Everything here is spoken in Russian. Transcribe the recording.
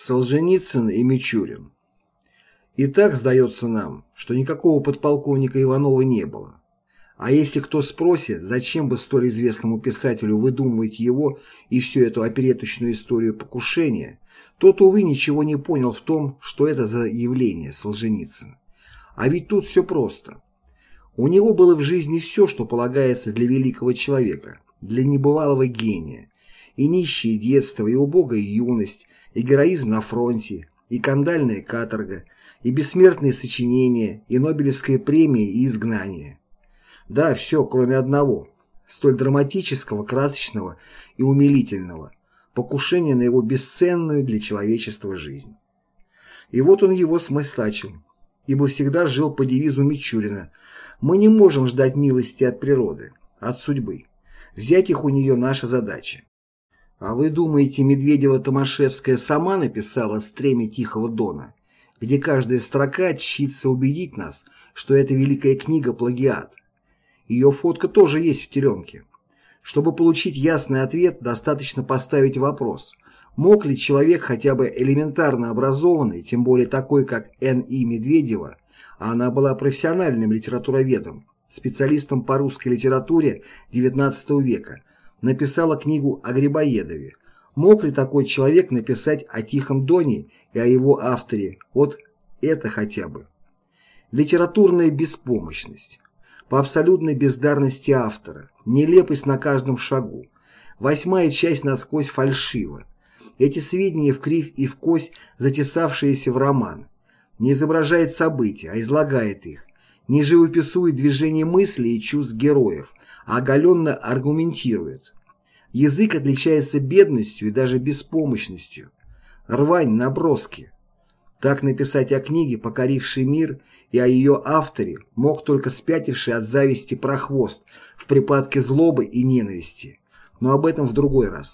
Солженицын и Мичурин. И так сдается нам, что никакого подполковника Иванова не было. А если кто спросит, зачем бы столь известному писателю выдумывать его и всю эту опереточную историю покушения, тот, увы, ничего не понял в том, что это за явление Солженицын. А ведь тут все просто. У него было в жизни все, что полагается для великого человека, для небывалого гения. И нищее детство, и убогая юность, и героизм на фронте, и кандальная каторга, и бессмертные сочинения, и Нобелевская премия, и изгнание. Да, все, кроме одного, столь драматического, красочного и умилительного, покушения на его бесценную для человечества жизнь. И вот он его смыслачил, ибо всегда жил по девизу Мичурина «Мы не можем ждать милости от природы, от судьбы. Взять их у нее наша задача. А вы думаете, Медведева-Томашевская сама написала «Стремя Тихого Дона», где каждая строка чтится убедить нас, что эта великая книга – плагиат? Ее фотка тоже есть в теленке. Чтобы получить ясный ответ, достаточно поставить вопрос, мог ли человек хотя бы элементарно образованный, тем более такой, как Н.И. Медведева, а она была профессиональным литературоведом, специалистом по русской литературе XIX века, написала книгу о Грибоедове. Мог ли такой человек написать о Тихом Доне и о его авторе? Вот это хотя бы. Литературная беспомощность. По абсолютной бездарности автора. Нелепость на каждом шагу. Восьмая часть насквозь фальшива. Эти сведения в кривь и в кость, затесавшиеся в роман. Не изображает события, а излагает их. Не живописует движение мыслей и чувств героев, а оголенно аргументирует. Язык отличается бедностью и даже беспомощностью. Рвань, наброски. Так написать о книге, покорившей мир, и о ее авторе мог только спятивший от зависти прохвост в припадке злобы и ненависти. Но об этом в другой раз.